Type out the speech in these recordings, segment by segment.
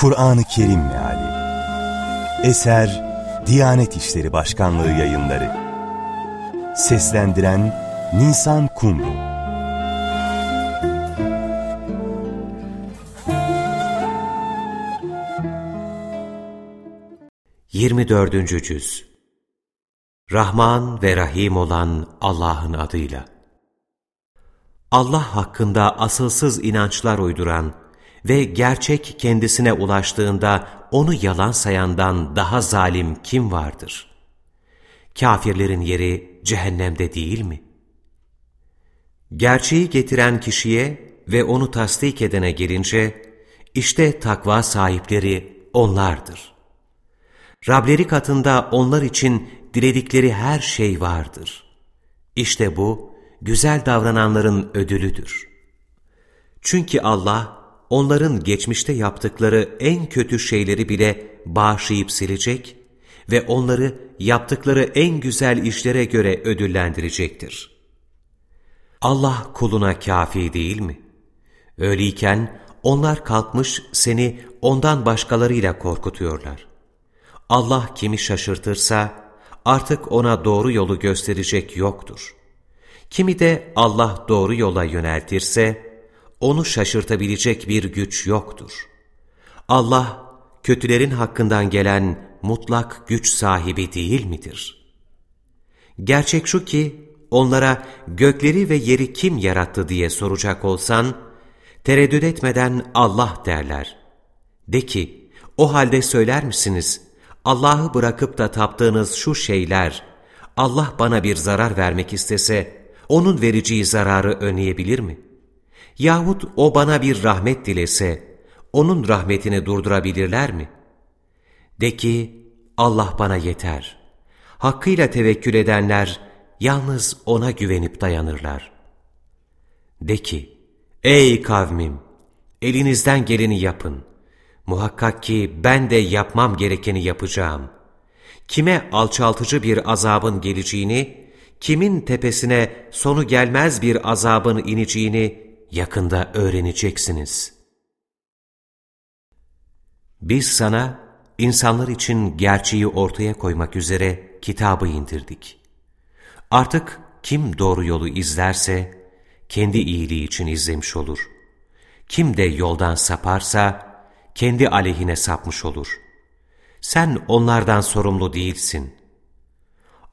Kur'an-ı Kerim Meali. Eser Diyanet İşleri Başkanlığı yayınları. Seslendiren Nisan Kumru. 24. Cüz. Rahman ve Rahim olan Allah'ın adıyla. Allah hakkında asılsız inançlar uyduran ve gerçek kendisine ulaştığında onu yalan sayandan daha zalim kim vardır? Kafirlerin yeri cehennemde değil mi? Gerçeği getiren kişiye ve onu tasdik edene gelince, işte takva sahipleri onlardır. Rableri katında onlar için diledikleri her şey vardır. İşte bu, güzel davrananların ödülüdür. Çünkü Allah, onların geçmişte yaptıkları en kötü şeyleri bile bağışlayıp silecek ve onları yaptıkları en güzel işlere göre ödüllendirecektir. Allah kuluna kafi değil mi? Öyleyken onlar kalkmış seni ondan başkalarıyla korkutuyorlar. Allah kimi şaşırtırsa artık ona doğru yolu gösterecek yoktur. Kimi de Allah doğru yola yöneltirse, onu şaşırtabilecek bir güç yoktur. Allah, kötülerin hakkından gelen mutlak güç sahibi değil midir? Gerçek şu ki, onlara gökleri ve yeri kim yarattı diye soracak olsan, tereddüt etmeden Allah derler. De ki, o halde söyler misiniz, Allah'ı bırakıp da taptığınız şu şeyler, Allah bana bir zarar vermek istese, onun vereceği zararı önleyebilir mi? Yahut o bana bir rahmet dilese, onun rahmetini durdurabilirler mi? De ki, Allah bana yeter. Hakkıyla tevekkül edenler, yalnız O'na güvenip dayanırlar. De ki, ey kavmim, elinizden geleni yapın. Muhakkak ki ben de yapmam gerekeni yapacağım. Kime alçaltıcı bir azabın geleceğini, kimin tepesine sonu gelmez bir azabın ineceğini yakında öğreneceksiniz. Biz sana insanlar için gerçeği ortaya koymak üzere kitabı indirdik. Artık kim doğru yolu izlerse kendi iyiliği için izlemiş olur. Kim de yoldan saparsa kendi aleyhine sapmış olur. Sen onlardan sorumlu değilsin.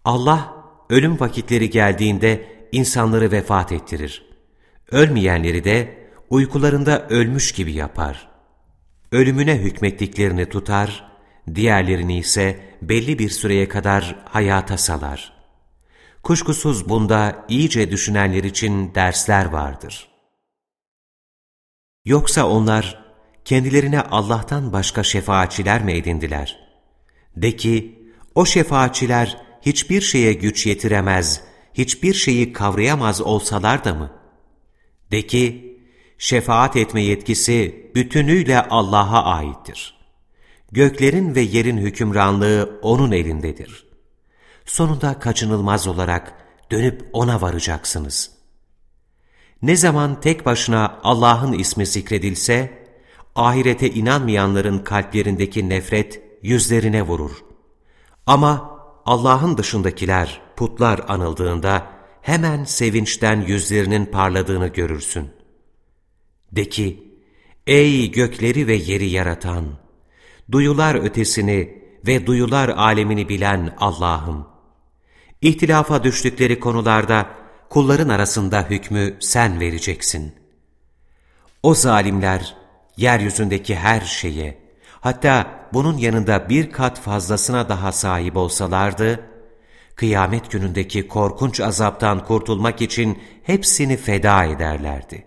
Allah ölüm vakitleri geldiğinde insanları vefat ettirir. Ölmeyenleri de uykularında ölmüş gibi yapar. Ölümüne hükmettiklerini tutar, diğerlerini ise belli bir süreye kadar hayata salar. Kuşkusuz bunda iyice düşünenler için dersler vardır. Yoksa onlar kendilerine Allah'tan başka şefaatçiler mi edindiler? De ki, o şefaatçiler hiçbir şeye güç yetiremez, hiçbir şeyi kavrayamaz olsalar da mı? De ki, şefaat etme yetkisi bütünüyle Allah'a aittir. Göklerin ve yerin hükümranlığı O'nun elindedir. Sonunda kaçınılmaz olarak dönüp O'na varacaksınız. Ne zaman tek başına Allah'ın ismi zikredilse, ahirete inanmayanların kalplerindeki nefret yüzlerine vurur. Ama Allah'ın dışındakiler, putlar anıldığında hemen sevinçten yüzlerinin parladığını görürsün. De ki, ey gökleri ve yeri yaratan, duyular ötesini ve duyular alemini bilen Allah'ım! İhtilafa düştükleri konularda kulların arasında hükmü sen vereceksin. O zalimler, yeryüzündeki her şeye, hatta bunun yanında bir kat fazlasına daha sahip olsalardı, kıyamet günündeki korkunç azaptan kurtulmak için hepsini feda ederlerdi.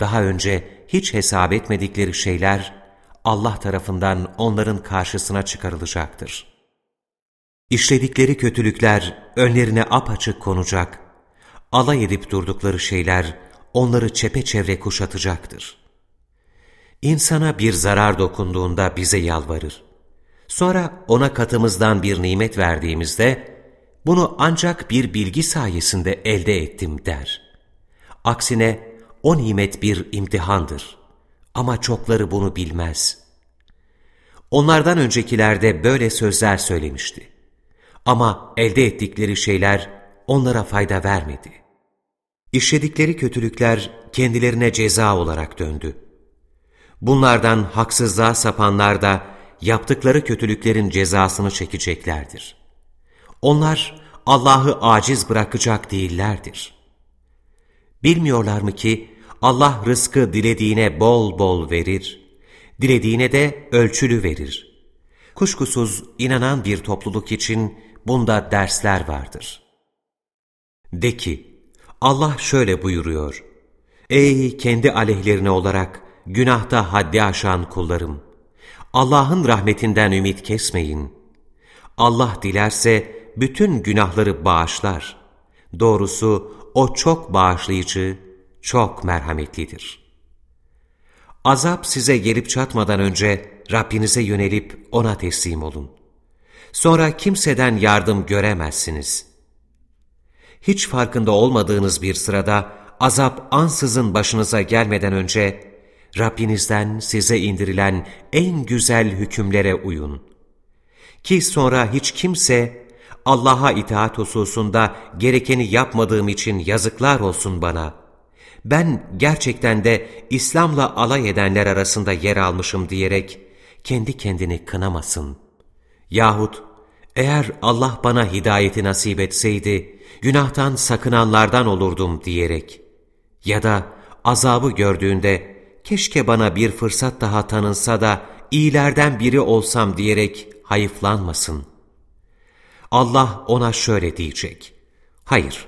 Daha önce hiç hesap etmedikleri şeyler, Allah tarafından onların karşısına çıkarılacaktır. İşledikleri kötülükler önlerine apaçık konacak, alay edip durdukları şeyler onları çepeçevre kuşatacaktır. İnsana bir zarar dokunduğunda bize yalvarır. Sonra ona katımızdan bir nimet verdiğimizde, bunu ancak bir bilgi sayesinde elde ettim der. Aksine o nimet bir imtihandır. Ama çokları bunu bilmez. Onlardan öncekiler de böyle sözler söylemişti. Ama elde ettikleri şeyler onlara fayda vermedi. İşledikleri kötülükler kendilerine ceza olarak döndü. Bunlardan haksızlığa sapanlar da yaptıkları kötülüklerin cezasını çekeceklerdir. Onlar Allah'ı aciz bırakacak değillerdir. Bilmiyorlar mı ki Allah rızkı dilediğine bol bol verir, dilediğine de ölçülü verir. Kuşkusuz inanan bir topluluk için bunda dersler vardır. De ki, Allah şöyle buyuruyor, Ey kendi aleyhlerine olarak günahta haddi aşan kullarım! Allah'ın rahmetinden ümit kesmeyin. Allah dilerse bütün günahları bağışlar. Doğrusu O çok bağışlayıcı, çok merhametlidir. Azap size gelip çatmadan önce Rabbinize yönelip O'na teslim olun. Sonra kimseden yardım göremezsiniz. Hiç farkında olmadığınız bir sırada azap ansızın başınıza gelmeden önce Rabbinizden size indirilen en güzel hükümlere uyun. Ki sonra hiç kimse Allah'a itaat hususunda gerekeni yapmadığım için yazıklar olsun bana. Ben gerçekten de İslam'la alay edenler arasında yer almışım diyerek kendi kendini kınamasın. Yahut eğer Allah bana hidayeti nasip etseydi, günahtan sakınanlardan olurdum diyerek ya da azabı gördüğünde keşke bana bir fırsat daha tanınsa da iyilerden biri olsam diyerek hayıflanmasın. Allah ona şöyle diyecek. Hayır,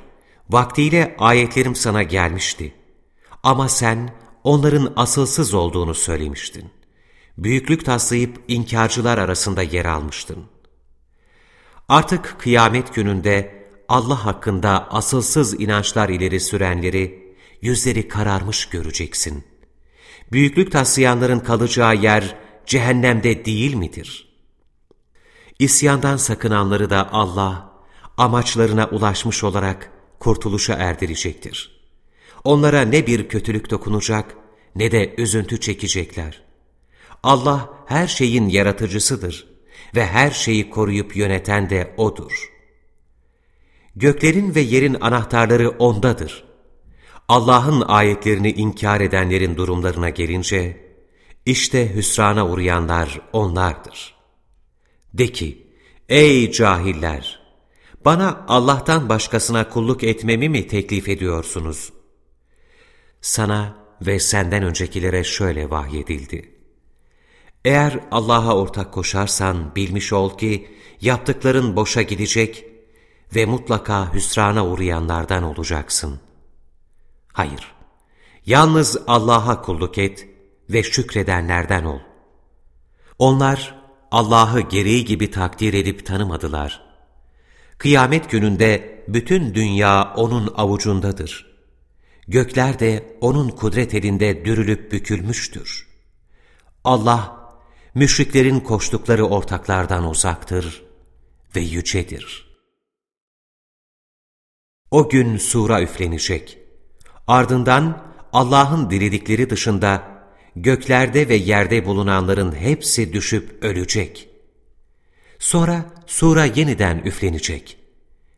vaktiyle ayetlerim sana gelmişti. Ama sen onların asılsız olduğunu söylemiştin. Büyüklük taslayıp inkarcılar arasında yer almıştın. Artık kıyamet gününde Allah hakkında asılsız inançlar ileri sürenleri, yüzleri kararmış göreceksin. Büyüklük taslayanların kalacağı yer cehennemde değil midir? İsyandan sakınanları da Allah, amaçlarına ulaşmış olarak kurtuluşa erdirecektir. Onlara ne bir kötülük dokunacak ne de üzüntü çekecekler. Allah her şeyin yaratıcısıdır ve her şeyi koruyup yöneten de O'dur. Göklerin ve yerin anahtarları O'ndadır. Allah'ın ayetlerini inkar edenlerin durumlarına gelince, işte hüsrana uğrayanlar onlardır. De ki, ey cahiller! Bana Allah'tan başkasına kulluk etmemi mi teklif ediyorsunuz? Sana ve senden öncekilere şöyle vahyedildi. Eğer Allah'a ortak koşarsan bilmiş ol ki yaptıkların boşa gidecek ve mutlaka hüsrana uğrayanlardan olacaksın. Hayır, yalnız Allah'a kulluk et ve şükredenlerden ol. Onlar Allah'ı gereği gibi takdir edip tanımadılar. Kıyamet gününde bütün dünya O'nun avucundadır. Gökler de O'nun kudret elinde dürülüp bükülmüştür. Allah, müşriklerin koştukları ortaklardan uzaktır ve yücedir. O gün sura üflenecek. Ardından Allah'ın diledikleri dışında göklerde ve yerde bulunanların hepsi düşüp ölecek. Sonra sura yeniden üflenecek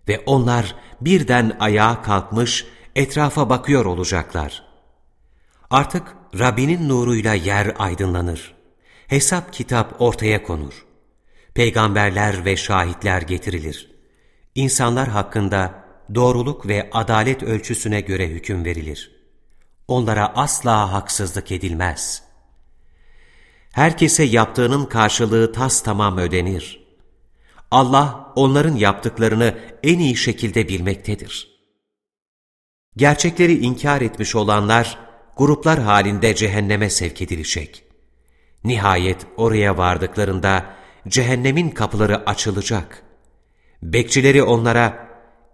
ve onlar birden ayağa kalkmış etrafa bakıyor olacaklar. Artık Rabbinin nuruyla yer aydınlanır. Hesap kitap ortaya konur. Peygamberler ve şahitler getirilir. İnsanlar hakkında doğruluk ve adalet ölçüsüne göre hüküm verilir. Onlara asla haksızlık edilmez. Herkese yaptığının karşılığı tas tamam ödenir. Allah onların yaptıklarını en iyi şekilde bilmektedir. Gerçekleri inkar etmiş olanlar, gruplar halinde cehenneme sevk edilecek. Nihayet oraya vardıklarında cehennemin kapıları açılacak. Bekçileri onlara,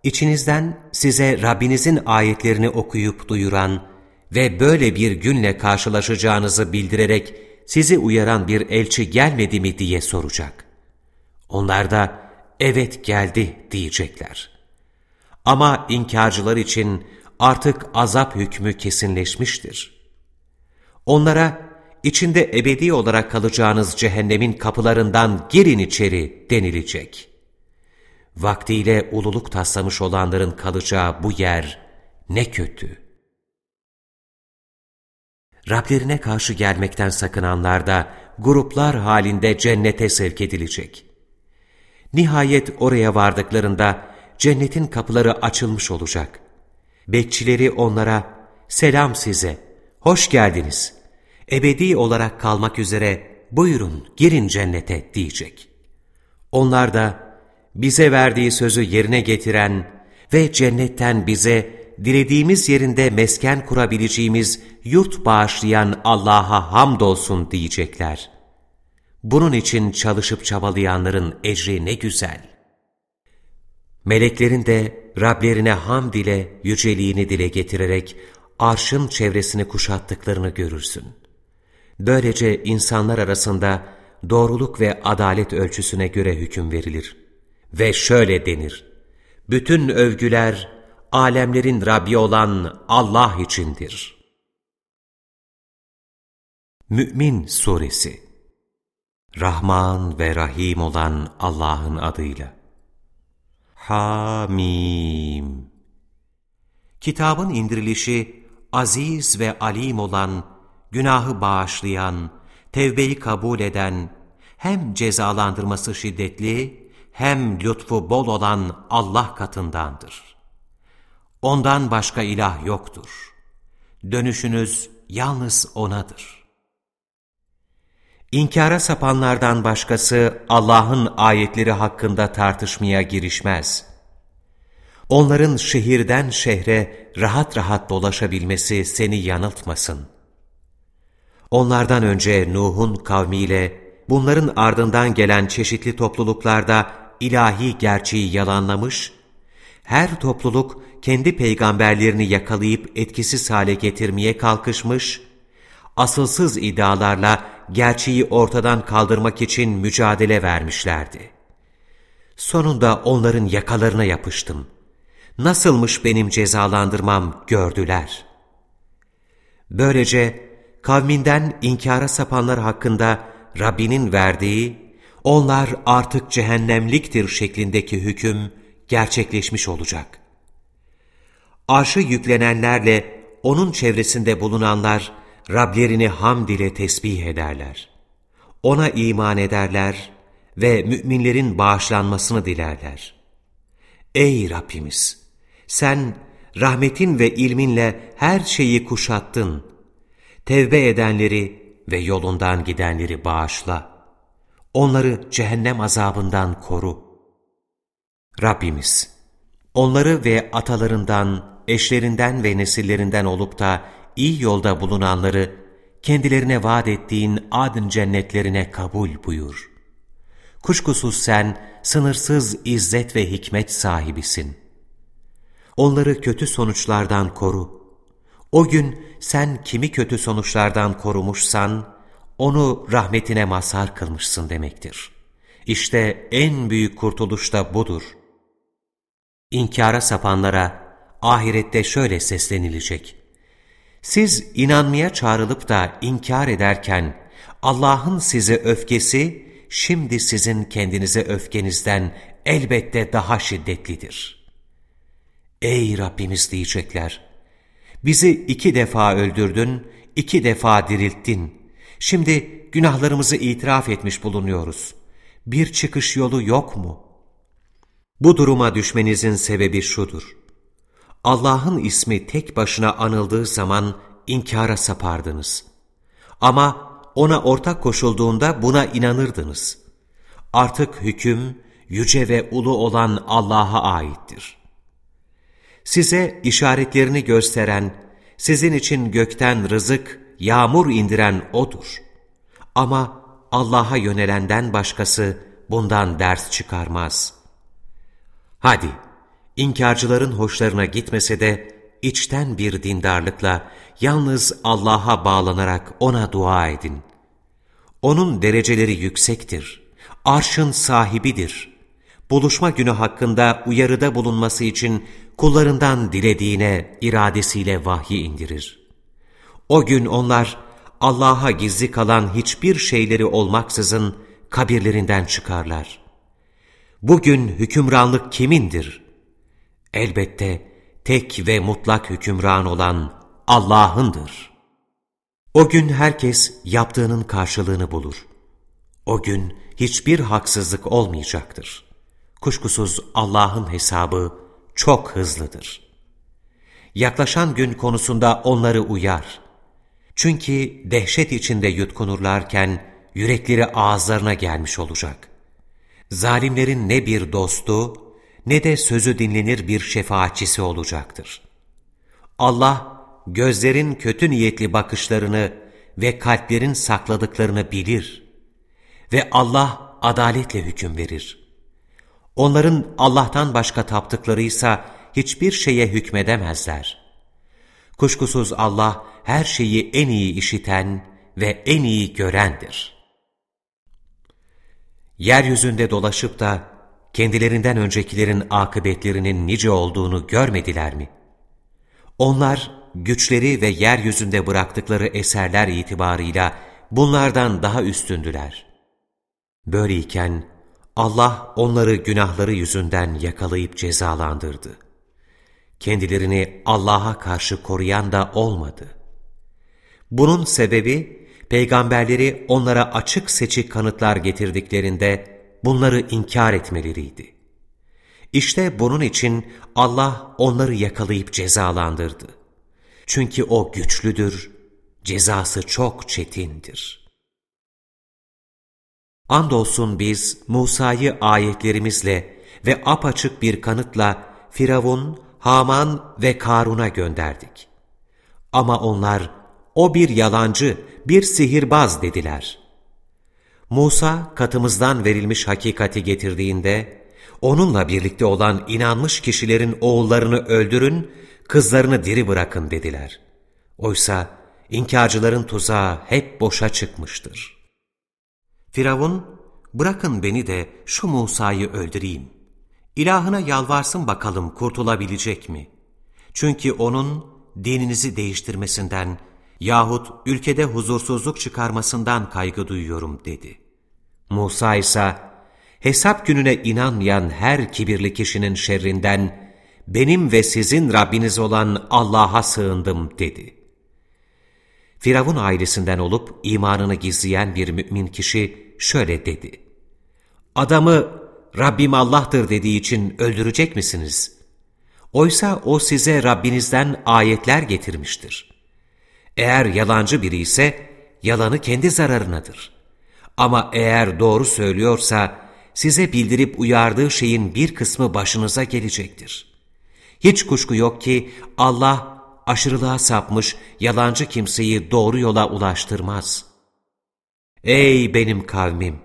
İçinizden size Rabbinizin ayetlerini okuyup duyuran ve böyle bir günle karşılaşacağınızı bildirerek sizi uyaran bir elçi gelmedi mi diye soracak. Onlar da evet geldi diyecekler. Ama inkarcılar için artık azap hükmü kesinleşmiştir. Onlara içinde ebedi olarak kalacağınız cehennemin kapılarından girin içeri denilecek. Vaktiyle ululuk taslamış olanların kalacağı bu yer ne kötü. Rablerine karşı gelmekten sakınanlar da gruplar halinde cennete sevk edilecek. Nihayet oraya vardıklarında cennetin kapıları açılmış olacak. Bekçileri onlara, selam size, hoş geldiniz, ebedi olarak kalmak üzere buyurun girin cennete diyecek. Onlar da bize verdiği sözü yerine getiren ve cennetten bize dilediğimiz yerinde mesken kurabileceğimiz yurt bağışlayan Allah'a hamdolsun diyecekler. Bunun için çalışıp çabalayanların ecri ne güzel. Meleklerin de Rablerine hamd ile yüceliğini dile getirerek arşın çevresini kuşattıklarını görürsün. Böylece insanlar arasında doğruluk ve adalet ölçüsüne göre hüküm verilir. Ve şöyle denir, bütün övgüler alemlerin Rabbi olan Allah içindir. Mü'min Suresi Rahman ve Rahim olan Allah'ın adıyla Hamim Kitabın indirilişi aziz ve alim olan, günahı bağışlayan, tevbeyi kabul eden, hem cezalandırması şiddetli, hem lütfu bol olan Allah katındandır. Ondan başka ilah yoktur. Dönüşünüz yalnız O'nadır. İnkara sapanlardan başkası Allah'ın ayetleri hakkında tartışmaya girişmez. Onların şehirden şehre rahat rahat dolaşabilmesi seni yanıltmasın. Onlardan önce Nuh'un kavmiyle bunların ardından gelen çeşitli topluluklarda ilahi gerçeği yalanlamış her topluluk kendi peygamberlerini yakalayıp etkisiz hale getirmeye kalkışmış, asılsız iddialarla gerçeği ortadan kaldırmak için mücadele vermişlerdi. Sonunda onların yakalarına yapıştım. Nasılmış benim cezalandırmam gördüler. Böylece kavminden inkara sapanlar hakkında Rabbinin verdiği, onlar artık cehennemliktir şeklindeki hüküm, gerçekleşmiş olacak. Arşı yüklenenlerle onun çevresinde bulunanlar Rablerini hamd ile tesbih ederler. Ona iman ederler ve müminlerin bağışlanmasını dilerler. Ey Rabbimiz! Sen rahmetin ve ilminle her şeyi kuşattın. Tevbe edenleri ve yolundan gidenleri bağışla. Onları cehennem azabından koru. Rabbimiz, onları ve atalarından, eşlerinden ve nesillerinden olup da iyi yolda bulunanları kendilerine vaat ettiğin adın cennetlerine kabul buyur. Kuşkusuz sen sınırsız izzet ve hikmet sahibisin. Onları kötü sonuçlardan koru. O gün sen kimi kötü sonuçlardan korumuşsan, onu rahmetine mazhar kılmışsın demektir. İşte en büyük kurtuluş da budur.'' İnkara sapanlara ahirette şöyle seslenilecek. Siz inanmaya çağrılıp da inkar ederken Allah'ın size öfkesi şimdi sizin kendinize öfkenizden elbette daha şiddetlidir. Ey Rabbimiz diyecekler, bizi iki defa öldürdün, iki defa dirilttin. Şimdi günahlarımızı itiraf etmiş bulunuyoruz. Bir çıkış yolu yok mu?'' Bu duruma düşmenizin sebebi şudur. Allah'ın ismi tek başına anıldığı zaman inkara sapardınız. Ama ona ortak koşulduğunda buna inanırdınız. Artık hüküm yüce ve ulu olan Allah'a aittir. Size işaretlerini gösteren, sizin için gökten rızık, yağmur indiren O'dur. Ama Allah'a yönelenden başkası bundan ders çıkarmaz.'' Hadi, inkarcıların hoşlarına gitmese de içten bir dindarlıkla yalnız Allah'a bağlanarak O'na dua edin. O'nun dereceleri yüksektir, arşın sahibidir. Buluşma günü hakkında uyarıda bulunması için kullarından dilediğine iradesiyle vahyi indirir. O gün onlar Allah'a gizli kalan hiçbir şeyleri olmaksızın kabirlerinden çıkarlar. Bugün hükümranlık kimindir? Elbette tek ve mutlak hükümran olan Allah'ındır. O gün herkes yaptığının karşılığını bulur. O gün hiçbir haksızlık olmayacaktır. Kuşkusuz Allah'ın hesabı çok hızlıdır. Yaklaşan gün konusunda onları uyar. Çünkü dehşet içinde yutkunurlarken yürekleri ağızlarına gelmiş olacak. Zalimlerin ne bir dostu ne de sözü dinlenir bir şefaatçisi olacaktır. Allah gözlerin kötü niyetli bakışlarını ve kalplerin sakladıklarını bilir ve Allah adaletle hüküm verir. Onların Allah'tan başka taptıklarıysa hiçbir şeye hükmedemezler. Kuşkusuz Allah her şeyi en iyi işiten ve en iyi görendir. Yeryüzünde dolaşıp da kendilerinden öncekilerin akıbetlerinin nice olduğunu görmediler mi? Onlar güçleri ve yeryüzünde bıraktıkları eserler itibarıyla bunlardan daha üstündüler. Böyleyken Allah onları günahları yüzünden yakalayıp cezalandırdı. Kendilerini Allah'a karşı koruyan da olmadı. Bunun sebebi, peygamberleri onlara açık seçik kanıtlar getirdiklerinde bunları inkar etmeleriydi. İşte bunun için Allah onları yakalayıp cezalandırdı. Çünkü o güçlüdür, cezası çok çetindir. Andolsun biz Musa'yı ayetlerimizle ve apaçık bir kanıtla Firavun, Haman ve Karun'a gönderdik. Ama onlar, o bir yalancı, bir sihirbaz dediler. Musa katımızdan verilmiş hakikati getirdiğinde, onunla birlikte olan inanmış kişilerin oğullarını öldürün, kızlarını diri bırakın dediler. Oysa inkarcıların tuzağı hep boşa çıkmıştır. Firavun, bırakın beni de şu Musa'yı öldüreyim. İlahına yalvarsın bakalım kurtulabilecek mi? Çünkü onun dininizi değiştirmesinden yahut ülkede huzursuzluk çıkarmasından kaygı duyuyorum dedi. Musa ise hesap gününe inanmayan her kibirli kişinin şerrinden benim ve sizin Rabbiniz olan Allah'a sığındım dedi. Firavun ailesinden olup imanını gizleyen bir mümin kişi şöyle dedi. Adamı Rabbim Allah'tır dediği için öldürecek misiniz? Oysa o size Rabbinizden ayetler getirmiştir. Eğer yalancı biri ise yalanı kendi zararınadır. Ama eğer doğru söylüyorsa size bildirip uyardığı şeyin bir kısmı başınıza gelecektir. Hiç kuşku yok ki Allah aşırılığa sapmış yalancı kimseyi doğru yola ulaştırmaz. Ey benim kavmim!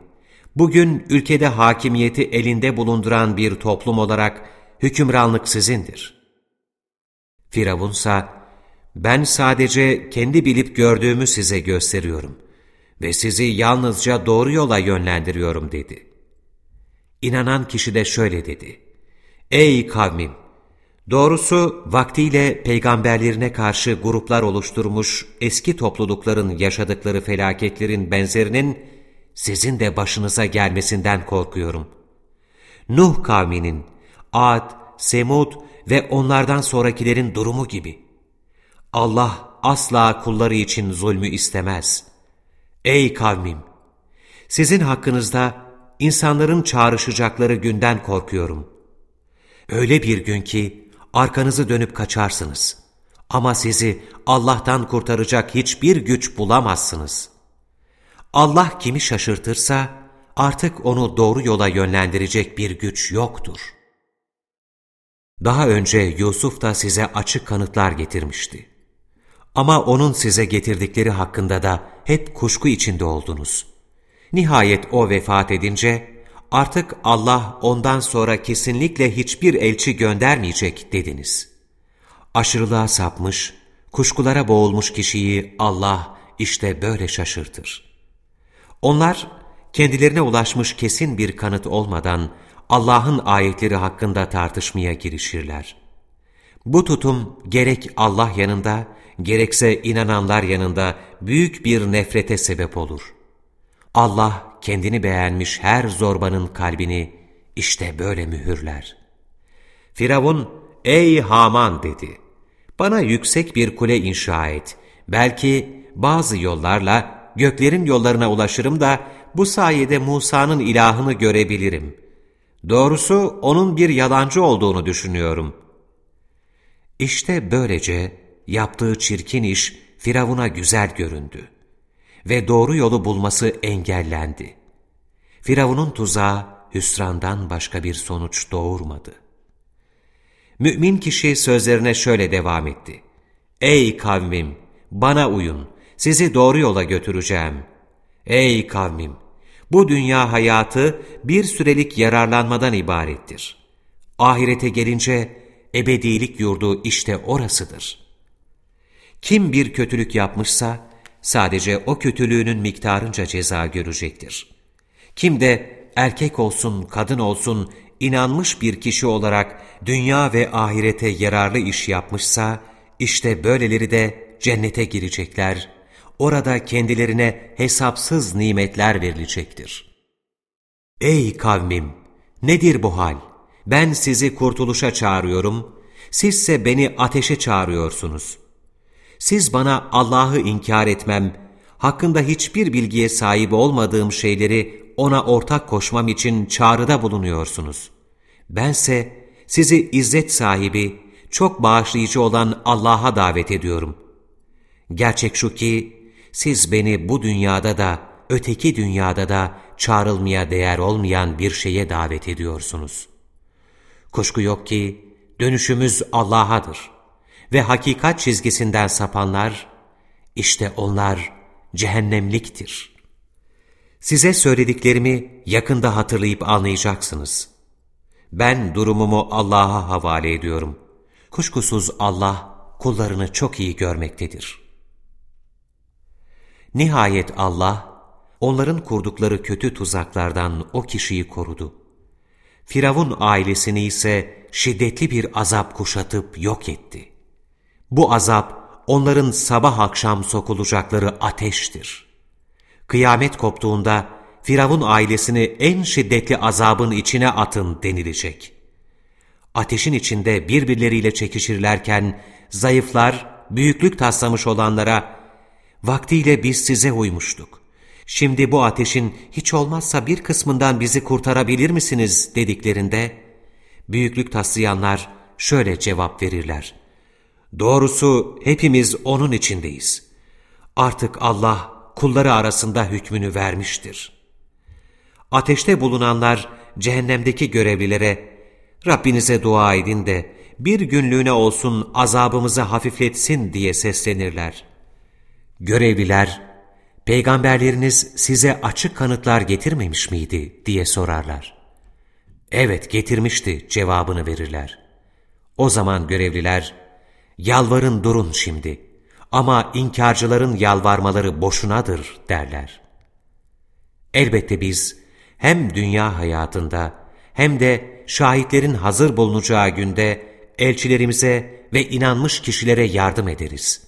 Bugün ülkede hakimiyeti elinde bulunduran bir toplum olarak hükümranlık sizindir. Firavunsa, ben sadece kendi bilip gördüğümü size gösteriyorum ve sizi yalnızca doğru yola yönlendiriyorum dedi. İnanan kişi de şöyle dedi. Ey kavmim! Doğrusu vaktiyle peygamberlerine karşı gruplar oluşturmuş eski toplulukların yaşadıkları felaketlerin benzerinin sizin de başınıza gelmesinden korkuyorum. Nuh kavminin, Ad, Semud ve onlardan sonrakilerin durumu gibi. Allah asla kulları için zulmü istemez. Ey kavmim! Sizin hakkınızda insanların çağrışacakları günden korkuyorum. Öyle bir gün ki arkanızı dönüp kaçarsınız. Ama sizi Allah'tan kurtaracak hiçbir güç bulamazsınız. Allah kimi şaşırtırsa artık onu doğru yola yönlendirecek bir güç yoktur. Daha önce Yusuf da size açık kanıtlar getirmişti. Ama onun size getirdikleri hakkında da hep kuşku içinde oldunuz. Nihayet o vefat edince, artık Allah ondan sonra kesinlikle hiçbir elçi göndermeyecek dediniz. Aşırılığa sapmış, kuşkulara boğulmuş kişiyi Allah işte böyle şaşırtır. Onlar kendilerine ulaşmış kesin bir kanıt olmadan Allah'ın ayetleri hakkında tartışmaya girişirler. Bu tutum gerek Allah yanında, gerekse inananlar yanında büyük bir nefrete sebep olur. Allah kendini beğenmiş her zorbanın kalbini işte böyle mühürler. Firavun, ''Ey Haman'' dedi. ''Bana yüksek bir kule inşa et. Belki bazı yollarla göklerin yollarına ulaşırım da bu sayede Musa'nın ilahını görebilirim. Doğrusu onun bir yalancı olduğunu düşünüyorum.'' İşte böylece yaptığı çirkin iş Firavun'a güzel göründü ve doğru yolu bulması engellendi. Firavun'un tuzağı hüsrandan başka bir sonuç doğurmadı. Mümin kişi sözlerine şöyle devam etti. Ey kavmim! Bana uyun, sizi doğru yola götüreceğim. Ey kavmim! Bu dünya hayatı bir sürelik yararlanmadan ibarettir. Ahirete gelince ebedilik yurdu işte orasıdır. Kim bir kötülük yapmışsa, sadece o kötülüğünün miktarınca ceza görecektir. Kim de erkek olsun, kadın olsun, inanmış bir kişi olarak dünya ve ahirete yararlı iş yapmışsa, işte böyleleri de cennete girecekler, orada kendilerine hesapsız nimetler verilecektir. Ey kavmim! Nedir bu hal? Ben sizi kurtuluşa çağırıyorum, sizse beni ateşe çağırıyorsunuz. Siz bana Allah'ı inkar etmem, hakkında hiçbir bilgiye sahip olmadığım şeyleri ona ortak koşmam için çağrıda bulunuyorsunuz. Bense sizi izzet sahibi, çok bağışlayıcı olan Allah'a davet ediyorum. Gerçek şu ki, siz beni bu dünyada da, öteki dünyada da çağrılmaya değer olmayan bir şeye davet ediyorsunuz. Kuşku yok ki, dönüşümüz Allah'adır. Ve hakikat çizgisinden sapanlar, işte onlar cehennemliktir. Size söylediklerimi yakında hatırlayıp anlayacaksınız. Ben durumumu Allah'a havale ediyorum. Kuşkusuz Allah kullarını çok iyi görmektedir. Nihayet Allah, onların kurdukları kötü tuzaklardan o kişiyi korudu. Firavun ailesini ise şiddetli bir azap kuşatıp yok etti. Bu azap onların sabah akşam sokulacakları ateştir. Kıyamet koptuğunda Firavun ailesini en şiddetli azabın içine atın denilecek. Ateşin içinde birbirleriyle çekişirlerken zayıflar, büyüklük taslamış olanlara vaktiyle biz size uymuştuk. Şimdi bu ateşin hiç olmazsa bir kısmından bizi kurtarabilir misiniz dediklerinde büyüklük taslayanlar şöyle cevap verirler. Doğrusu hepimiz onun içindeyiz. Artık Allah kulları arasında hükmünü vermiştir. Ateşte bulunanlar cehennemdeki görevlilere, Rabbinize dua edin de bir günlüğüne olsun azabımızı hafifletsin diye seslenirler. Görevliler, peygamberleriniz size açık kanıtlar getirmemiş miydi diye sorarlar. Evet getirmişti cevabını verirler. O zaman görevliler, yalvarın durun şimdi ama inkarcıların yalvarmaları boşunadır derler. Elbette biz hem dünya hayatında hem de şahitlerin hazır bulunacağı günde elçilerimize ve inanmış kişilere yardım ederiz.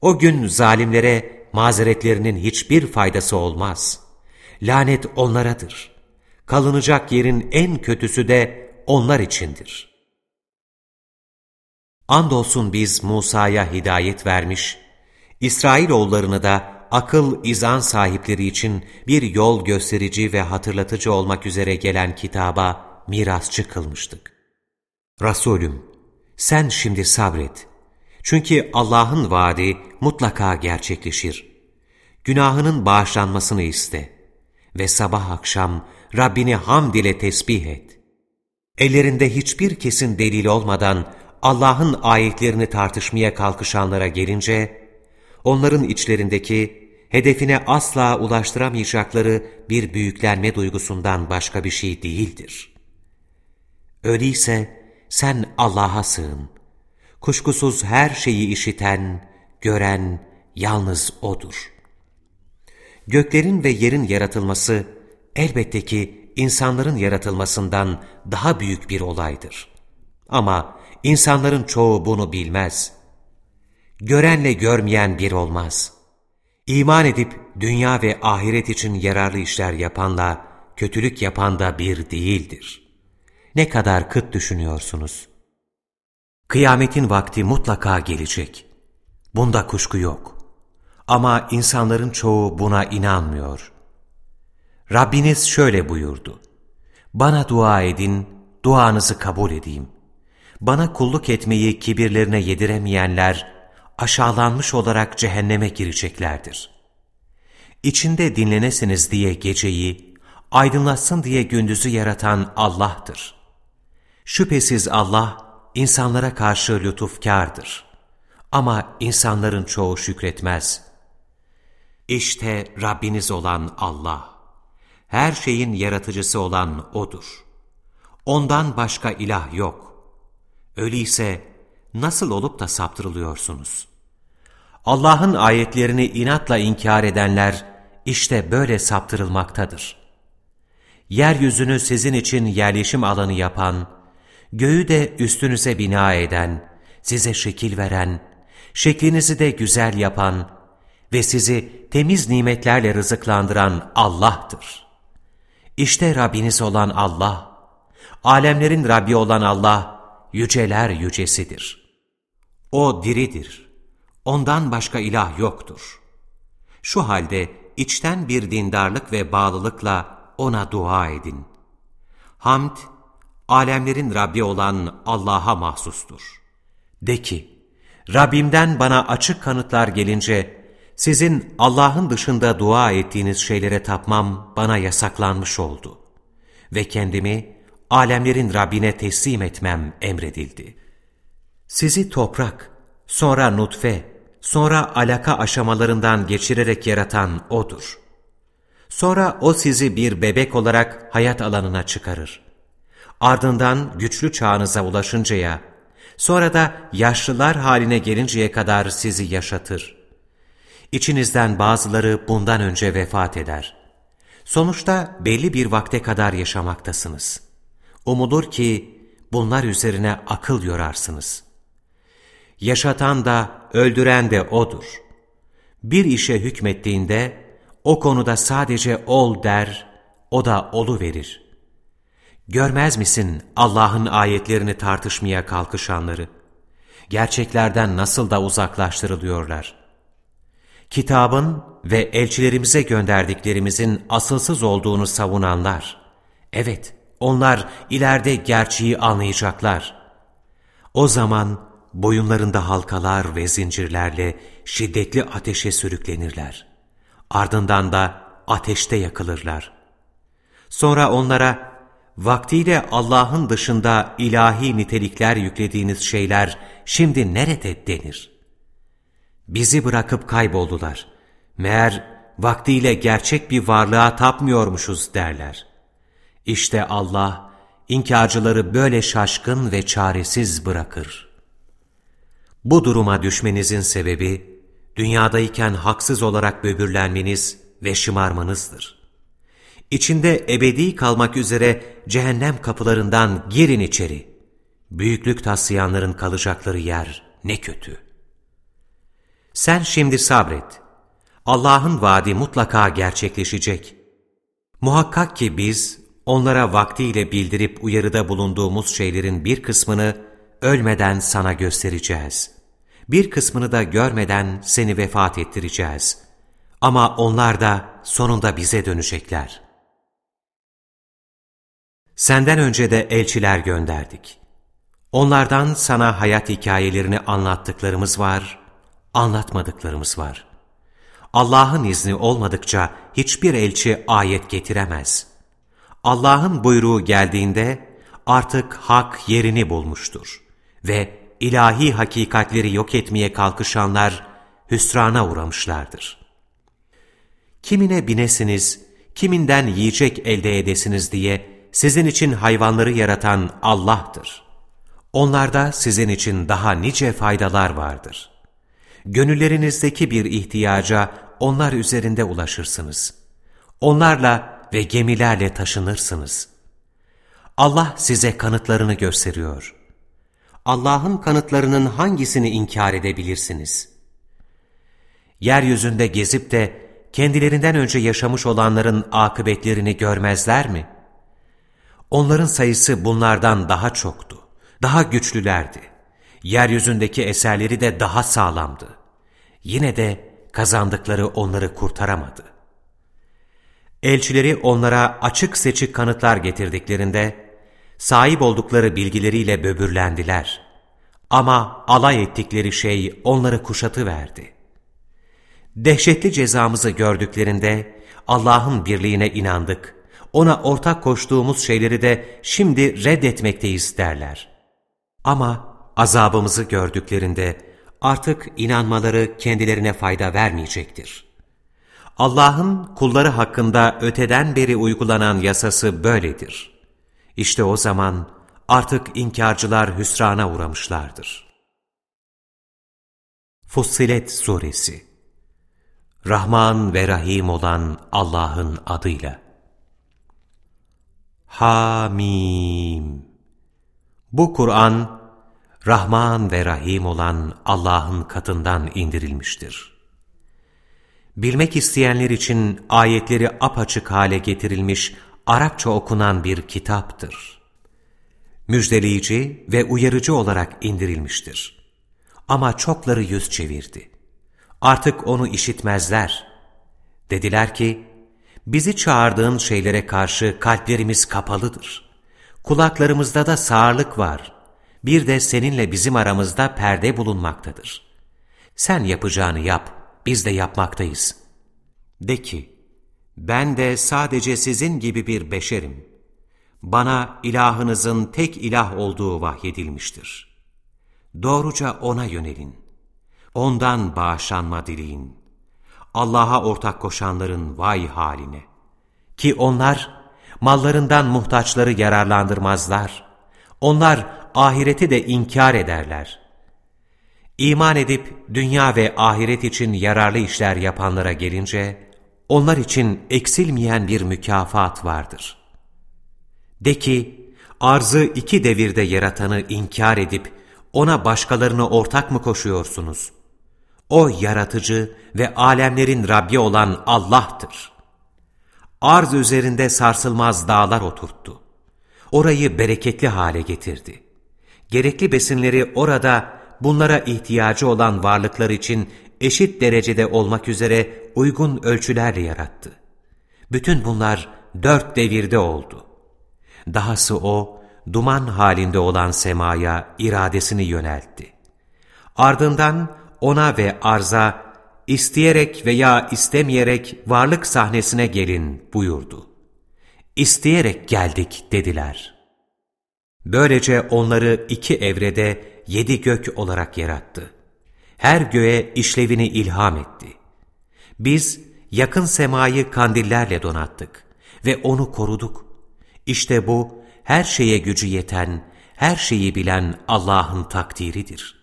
O gün zalimlere mazeretlerinin hiçbir faydası olmaz. Lanet onlaradır. Kalınacak yerin en kötüsü de onlar içindir.'' Andolsun biz Musa'ya hidayet vermiş, İsrailoğullarını da akıl izan sahipleri için bir yol gösterici ve hatırlatıcı olmak üzere gelen kitaba mirasçı kılmıştık. Resulüm, sen şimdi sabret. Çünkü Allah'ın vaadi mutlaka gerçekleşir. Günahının bağışlanmasını iste ve sabah akşam Rabbini hamd ile tesbih et. Ellerinde hiçbir kesin delil olmadan Allah'ın ayetlerini tartışmaya kalkışanlara gelince, onların içlerindeki hedefine asla ulaştıramayacakları bir büyüklenme duygusundan başka bir şey değildir. Öyleyse sen Allah'a sığın. Kuşkusuz her şeyi işiten, gören yalnız O'dur. Göklerin ve yerin yaratılması elbette ki insanların yaratılmasından daha büyük bir olaydır. Ama insanların çoğu bunu bilmez. Görenle görmeyen bir olmaz. İman edip dünya ve ahiret için yararlı işler yapanla kötülük yapan da bir değildir. Ne kadar kıt düşünüyorsunuz. Kıyametin vakti mutlaka gelecek. Bunda kuşku yok. Ama insanların çoğu buna inanmıyor. Rabbiniz şöyle buyurdu. Bana dua edin, duanızı kabul edeyim. Bana kulluk etmeyi kibirlerine yediremeyenler, aşağılanmış olarak cehenneme gireceklerdir. İçinde dinlenesiniz diye geceyi, aydınlatsın diye gündüzü yaratan Allah'tır. Şüphesiz Allah, insanlara karşı lütufkardır. Ama insanların çoğu şükretmez. İşte Rabbiniz olan Allah, her şeyin yaratıcısı olan O'dur. Ondan başka ilah yok. Öyleyse nasıl olup da saptırılıyorsunuz? Allah'ın ayetlerini inatla inkar edenler işte böyle saptırılmaktadır. Yeryüzünü sizin için yerleşim alanı yapan, göğü de üstünüze bina eden, size şekil veren, şeklinizi de güzel yapan ve sizi temiz nimetlerle rızıklandıran Allah'tır. İşte Rabbiniz olan Allah, alemlerin Rabbi olan Allah, yüceler yücesidir. O diridir. Ondan başka ilah yoktur. Şu halde içten bir dindarlık ve bağlılıkla O'na dua edin. Hamd, alemlerin Rabbi olan Allah'a mahsustur. De ki, Rabbimden bana açık kanıtlar gelince, sizin Allah'ın dışında dua ettiğiniz şeylere tapmam bana yasaklanmış oldu. Ve kendimi alemlerin Rabbine teslim etmem emredildi. Sizi toprak, sonra nutfe, sonra alaka aşamalarından geçirerek yaratan O'dur. Sonra O sizi bir bebek olarak hayat alanına çıkarır. Ardından güçlü çağınıza ulaşıncaya, sonra da yaşlılar haline gelinceye kadar sizi yaşatır. İçinizden bazıları bundan önce vefat eder. Sonuçta belli bir vakte kadar yaşamaktasınız. Umulur ki bunlar üzerine akıl yorarsınız. Yaşatan da öldüren de O'dur. Bir işe hükmettiğinde o konuda sadece ol der, o da olu verir. Görmez misin Allah'ın ayetlerini tartışmaya kalkışanları? Gerçeklerden nasıl da uzaklaştırılıyorlar. Kitabın ve elçilerimize gönderdiklerimizin asılsız olduğunu savunanlar, evet onlar ileride gerçeği anlayacaklar. O zaman boyunlarında halkalar ve zincirlerle şiddetli ateşe sürüklenirler. Ardından da ateşte yakılırlar. Sonra onlara, vaktiyle Allah'ın dışında ilahi nitelikler yüklediğiniz şeyler şimdi nerede denir? Bizi bırakıp kayboldular. Meğer vaktiyle gerçek bir varlığa tapmıyormuşuz derler. İşte Allah, inkarcıları böyle şaşkın ve çaresiz bırakır. Bu duruma düşmenizin sebebi, dünyadayken haksız olarak böbürlenmeniz ve şımarmanızdır. İçinde ebedi kalmak üzere cehennem kapılarından girin içeri. Büyüklük taslayanların kalacakları yer ne kötü. Sen şimdi sabret. Allah'ın vaadi mutlaka gerçekleşecek. Muhakkak ki biz onlara vaktiyle bildirip uyarıda bulunduğumuz şeylerin bir kısmını ölmeden sana göstereceğiz. Bir kısmını da görmeden seni vefat ettireceğiz. Ama onlar da sonunda bize dönecekler. Senden önce de elçiler gönderdik. Onlardan sana hayat hikayelerini anlattıklarımız var, anlatmadıklarımız var. Allah'ın izni olmadıkça hiçbir elçi ayet getiremez. Allah'ın buyruğu geldiğinde artık hak yerini bulmuştur ve ilahi hakikatleri yok etmeye kalkışanlar hüsrana uğramışlardır. Kimine binesiniz, kiminden yiyecek elde edesiniz diye sizin için hayvanları yaratan Allah'tır. Onlarda sizin için daha nice faydalar vardır. Gönüllerinizdeki bir ihtiyaca onlar üzerinde ulaşırsınız. Onlarla ve gemilerle taşınırsınız. Allah size kanıtlarını gösteriyor. Allah'ın kanıtlarının hangisini inkar edebilirsiniz? Yeryüzünde gezip de kendilerinden önce yaşamış olanların akıbetlerini görmezler mi? Onların sayısı bunlardan daha çoktu, daha güçlülerdi. Yeryüzündeki eserleri de daha sağlamdı. Yine de kazandıkları onları kurtaramadı. Elçileri onlara açık seçik kanıtlar getirdiklerinde, sahip oldukları bilgileriyle böbürlendiler. Ama alay ettikleri şey onları kuşatıverdi. Dehşetli cezamızı gördüklerinde Allah'ın birliğine inandık, ona ortak koştuğumuz şeyleri de şimdi reddetmekteyiz derler. Ama azabımızı gördüklerinde artık inanmaları kendilerine fayda vermeyecektir. Allah'ın kulları hakkında öteden beri uygulanan yasası böyledir. İşte o zaman artık inkarcılar hüsrana uğramışlardır. Fussilet Suresi Rahman ve Rahim olan Allah'ın adıyla Hamim Bu Kur'an, Rahman ve Rahim olan Allah'ın katından indirilmiştir. Bilmek isteyenler için ayetleri apaçık hale getirilmiş, Arapça okunan bir kitaptır. Müjdeleyici ve uyarıcı olarak indirilmiştir. Ama çokları yüz çevirdi. Artık onu işitmezler. Dediler ki, bizi çağırdığın şeylere karşı kalplerimiz kapalıdır. Kulaklarımızda da sağırlık var. Bir de seninle bizim aramızda perde bulunmaktadır. Sen yapacağını yap, biz de yapmaktayız. De ki, ben de sadece sizin gibi bir beşerim. Bana ilahınızın tek ilah olduğu vahyedilmiştir. Doğruca O'na yönelin. Ondan bağışlanma dileyin. Allah'a ortak koşanların vay haline. Ki onlar mallarından muhtaçları yararlandırmazlar. Onlar ahireti de inkar ederler. İman edip dünya ve ahiret için yararlı işler yapanlara gelince, onlar için eksilmeyen bir mükafat vardır. De ki, arzı iki devirde yaratanı inkar edip, ona başkalarını ortak mı koşuyorsunuz? O yaratıcı ve alemlerin Rabbi olan Allah'tır. Arz üzerinde sarsılmaz dağlar oturttu. Orayı bereketli hale getirdi. Gerekli besinleri orada bunlara ihtiyacı olan varlıklar için eşit derecede olmak üzere uygun ölçülerle yarattı. Bütün bunlar dört devirde oldu. Dahası o, duman halinde olan semaya iradesini yöneltti. Ardından ona ve arza, isteyerek veya istemeyerek varlık sahnesine gelin buyurdu. İsteyerek geldik dediler. Böylece onları iki evrede yedi gök olarak yarattı. Her göğe işlevini ilham etti. Biz yakın semayı kandillerle donattık ve onu koruduk. İşte bu her şeye gücü yeten, her şeyi bilen Allah'ın takdiridir.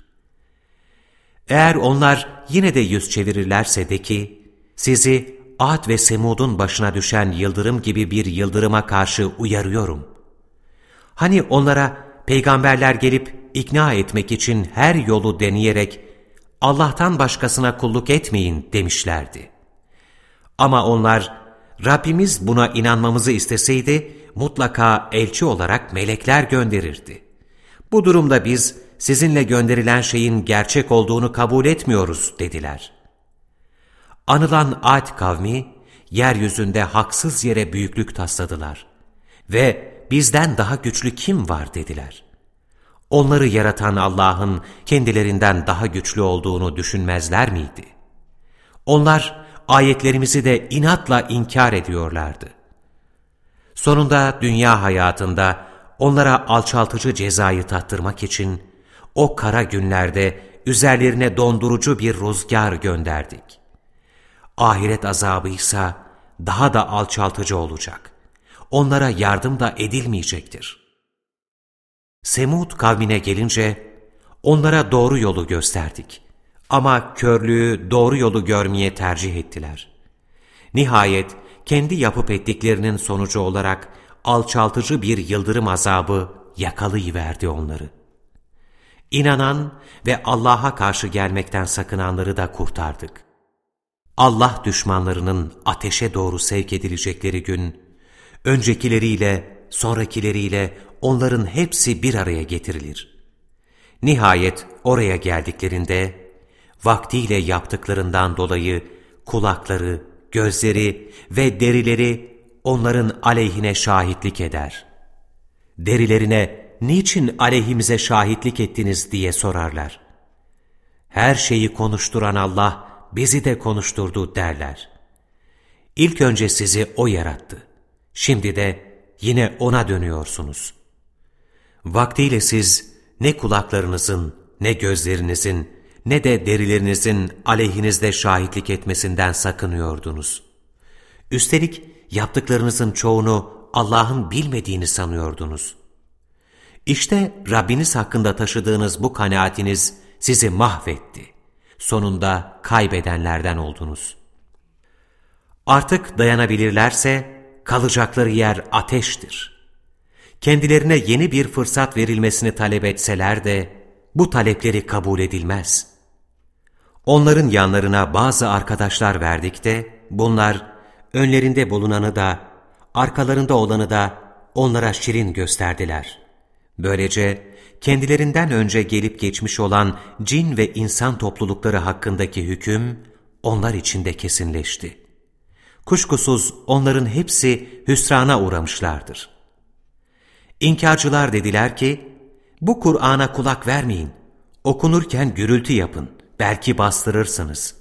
Eğer onlar yine de yüz çevirirlerse de ki, sizi Ad ve Semud'un başına düşen yıldırım gibi bir yıldırıma karşı uyarıyorum. Hani onlara peygamberler gelip ikna etmek için her yolu deneyerek Allah'tan başkasına kulluk etmeyin demişlerdi. Ama onlar Rabbimiz buna inanmamızı isteseydi mutlaka elçi olarak melekler gönderirdi. Bu durumda biz sizinle gönderilen şeyin gerçek olduğunu kabul etmiyoruz dediler. Anılan Ad kavmi yeryüzünde haksız yere büyüklük tasladılar ve bizden daha güçlü kim var dediler. Onları yaratan Allah'ın kendilerinden daha güçlü olduğunu düşünmezler miydi? Onlar ayetlerimizi de inatla inkar ediyorlardı. Sonunda dünya hayatında onlara alçaltıcı cezayı tattırmak için o kara günlerde üzerlerine dondurucu bir rüzgar gönderdik. Ahiret azabı ise daha da alçaltıcı olacak. Onlara yardım da edilmeyecektir. Semud kavmine gelince onlara doğru yolu gösterdik. Ama körlüğü doğru yolu görmeye tercih ettiler. Nihayet kendi yapıp ettiklerinin sonucu olarak alçaltıcı bir yıldırım azabı yakalayıverdi onları. İnanan ve Allah'a karşı gelmekten sakınanları da kurtardık. Allah düşmanlarının ateşe doğru sevk edilecekleri gün, öncekileriyle, sonrakileriyle onların hepsi bir araya getirilir. Nihayet oraya geldiklerinde, vaktiyle yaptıklarından dolayı kulakları, gözleri ve derileri onların aleyhine şahitlik eder. Derilerine niçin aleyhimize şahitlik ettiniz diye sorarlar. Her şeyi konuşturan Allah bizi de konuşturdu derler. İlk önce sizi O yarattı. Şimdi de yine O'na dönüyorsunuz. Vaktiyle siz ne kulaklarınızın, ne gözlerinizin, ne de derilerinizin aleyhinizde şahitlik etmesinden sakınıyordunuz. Üstelik yaptıklarınızın çoğunu Allah'ın bilmediğini sanıyordunuz. İşte Rabbiniz hakkında taşıdığınız bu kanaatiniz sizi mahvetti. Sonunda kaybedenlerden oldunuz. Artık dayanabilirlerse kalacakları yer ateştir. Kendilerine yeni bir fırsat verilmesini talep etseler de bu talepleri kabul edilmez. Onların yanlarına bazı arkadaşlar verdik de bunlar önlerinde bulunanı da arkalarında olanı da onlara şirin gösterdiler. Böylece kendilerinden önce gelip geçmiş olan cin ve insan toplulukları hakkındaki hüküm onlar için de kesinleşti. Kuşkusuz onların hepsi hüsrana uğramışlardır. İnkarcılar dediler ki, bu Kur'an'a kulak vermeyin, okunurken gürültü yapın, belki bastırırsınız.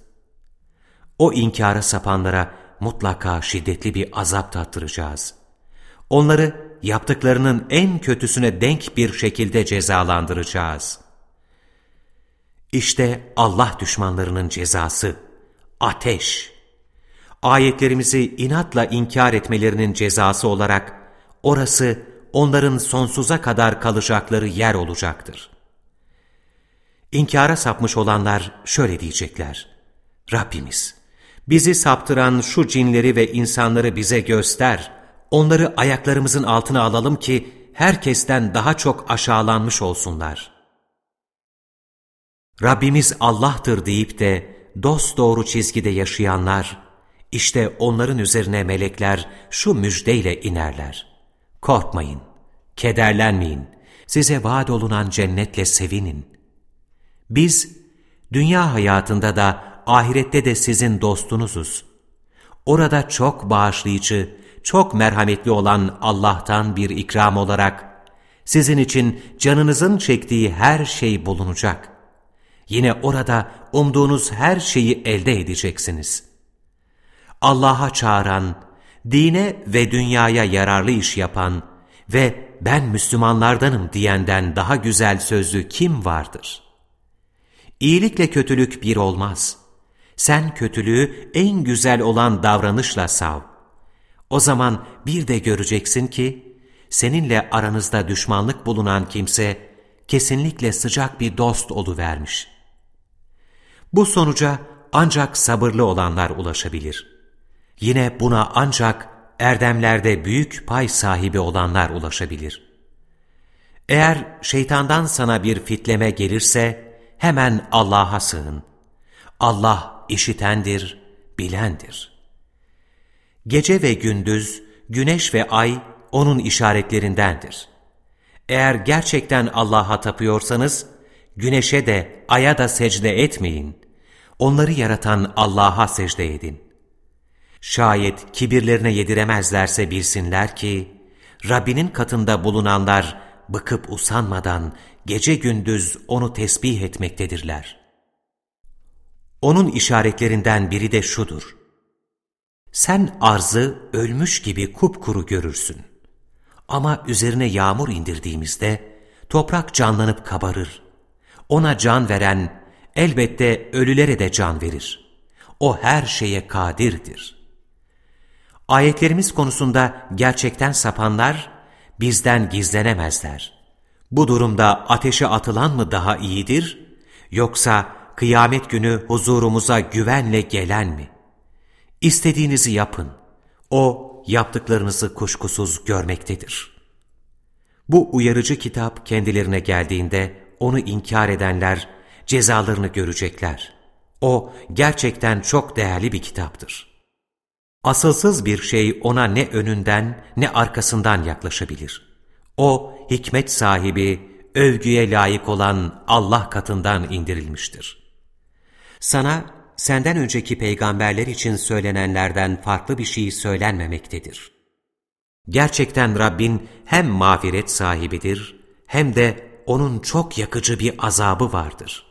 O inkara sapanlara mutlaka şiddetli bir azap tattıracağız. Onları yaptıklarının en kötüsüne denk bir şekilde cezalandıracağız. İşte Allah düşmanlarının cezası, ateş. Ayetlerimizi inatla inkar etmelerinin cezası olarak orası onların sonsuza kadar kalacakları yer olacaktır. İnkara sapmış olanlar şöyle diyecekler. Rabbimiz, bizi saptıran şu cinleri ve insanları bize göster. Onları ayaklarımızın altına alalım ki herkesten daha çok aşağılanmış olsunlar. Rabbimiz Allah'tır deyip de dost doğru çizgide yaşayanlar, işte onların üzerine melekler şu müjdeyle inerler. Korkmayın, kederlenmeyin, size vaat olunan cennetle sevinin. Biz, dünya hayatında da ahirette de sizin dostunuzuz. Orada çok bağışlayıcı, çok merhametli olan Allah'tan bir ikram olarak, sizin için canınızın çektiği her şey bulunacak. Yine orada umduğunuz her şeyi elde edeceksiniz. Allah'a çağıran, dine ve dünyaya yararlı iş yapan ve ben Müslümanlardanım diyenden daha güzel sözlü kim vardır? İyilikle kötülük bir olmaz. Sen kötülüğü en güzel olan davranışla sav. O zaman bir de göreceksin ki, seninle aranızda düşmanlık bulunan kimse, kesinlikle sıcak bir dost oluvermiş. Bu sonuca ancak sabırlı olanlar ulaşabilir. Yine buna ancak erdemlerde büyük pay sahibi olanlar ulaşabilir. Eğer şeytandan sana bir fitleme gelirse, hemen Allah'a sığın. Allah işitendir, bilendir. Gece ve gündüz, güneş ve ay O'nun işaretlerindendir. Eğer gerçekten Allah'a tapıyorsanız, güneşe de aya da secde etmeyin. Onları yaratan Allah'a secde edin. Şayet kibirlerine yediremezlerse bilsinler ki, Rabbinin katında bulunanlar bıkıp usanmadan gece gündüz onu tesbih etmektedirler. Onun işaretlerinden biri de şudur. Sen arzı ölmüş gibi kupkuru görürsün. Ama üzerine yağmur indirdiğimizde toprak canlanıp kabarır. Ona can veren elbette ölülere de can verir. O her şeye kadirdir.'' Ayetlerimiz konusunda gerçekten sapanlar bizden gizlenemezler. Bu durumda ateşe atılan mı daha iyidir, yoksa kıyamet günü huzurumuza güvenle gelen mi? İstediğinizi yapın. O yaptıklarınızı kuşkusuz görmektedir. Bu uyarıcı kitap kendilerine geldiğinde onu inkar edenler cezalarını görecekler. O gerçekten çok değerli bir kitaptır. Asılsız bir şey ona ne önünden ne arkasından yaklaşabilir. O hikmet sahibi, övgüye layık olan Allah katından indirilmiştir. Sana senden önceki peygamberler için söylenenlerden farklı bir şey söylenmemektedir. Gerçekten Rabbin hem mağfiret sahibidir hem de O'nun çok yakıcı bir azabı vardır.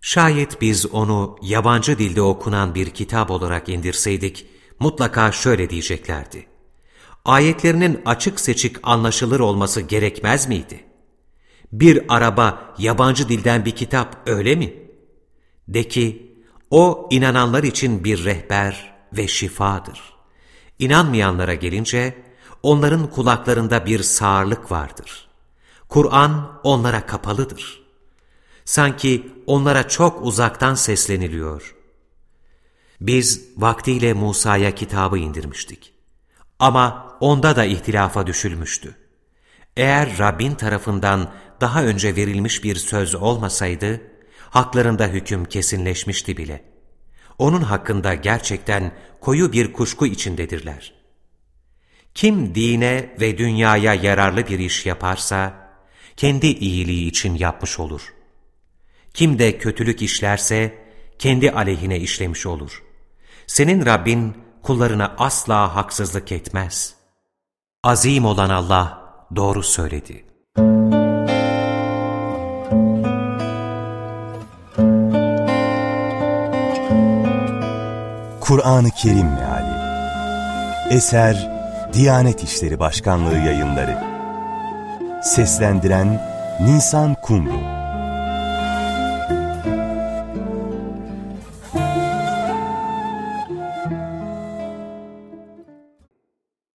Şayet biz onu yabancı dilde okunan bir kitap olarak indirseydik, mutlaka şöyle diyeceklerdi. Ayetlerinin açık seçik anlaşılır olması gerekmez miydi? Bir araba yabancı dilden bir kitap öyle mi? De ki, o inananlar için bir rehber ve şifadır. İnanmayanlara gelince, onların kulaklarında bir sağırlık vardır. Kur'an onlara kapalıdır. Sanki onlara çok uzaktan sesleniliyor. Biz vaktiyle Musa'ya kitabı indirmiştik. Ama onda da ihtilafa düşülmüştü. Eğer Rabbin tarafından daha önce verilmiş bir söz olmasaydı, haklarında hüküm kesinleşmişti bile. Onun hakkında gerçekten koyu bir kuşku içindedirler. Kim dine ve dünyaya yararlı bir iş yaparsa, kendi iyiliği için yapmış olur. Kim de kötülük işlerse, kendi aleyhine işlemiş olur. Senin Rabbin kullarına asla haksızlık etmez. Azim olan Allah doğru söyledi. Kur'an-ı Kerim Meali Eser Diyanet İşleri Başkanlığı yayınları Seslendiren Nisan Kumru